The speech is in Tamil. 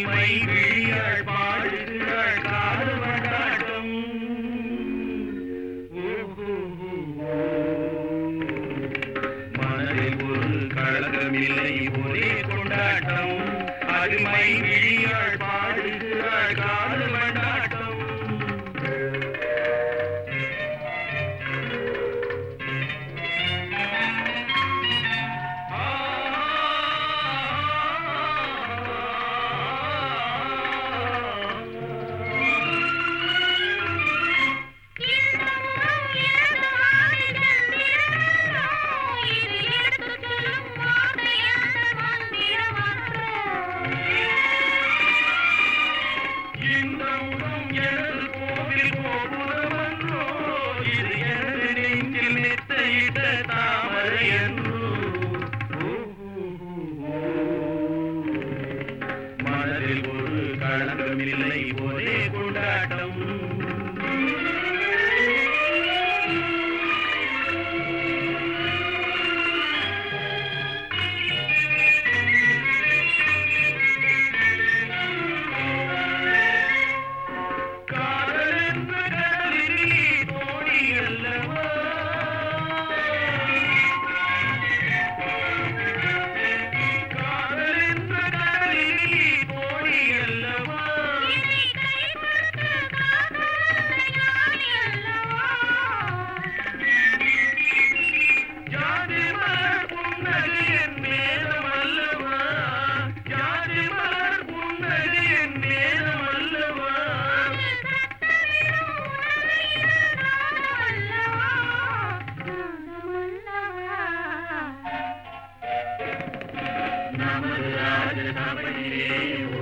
மை விழியாள் பாடுகிறாள் காது மனதில் ஒரு கழகமில்லை ஒரே கொண்டாட்டம். அது விழியாள் களங்கமில்லை ஒரே கொண்டாட்டம் नाम राज नाम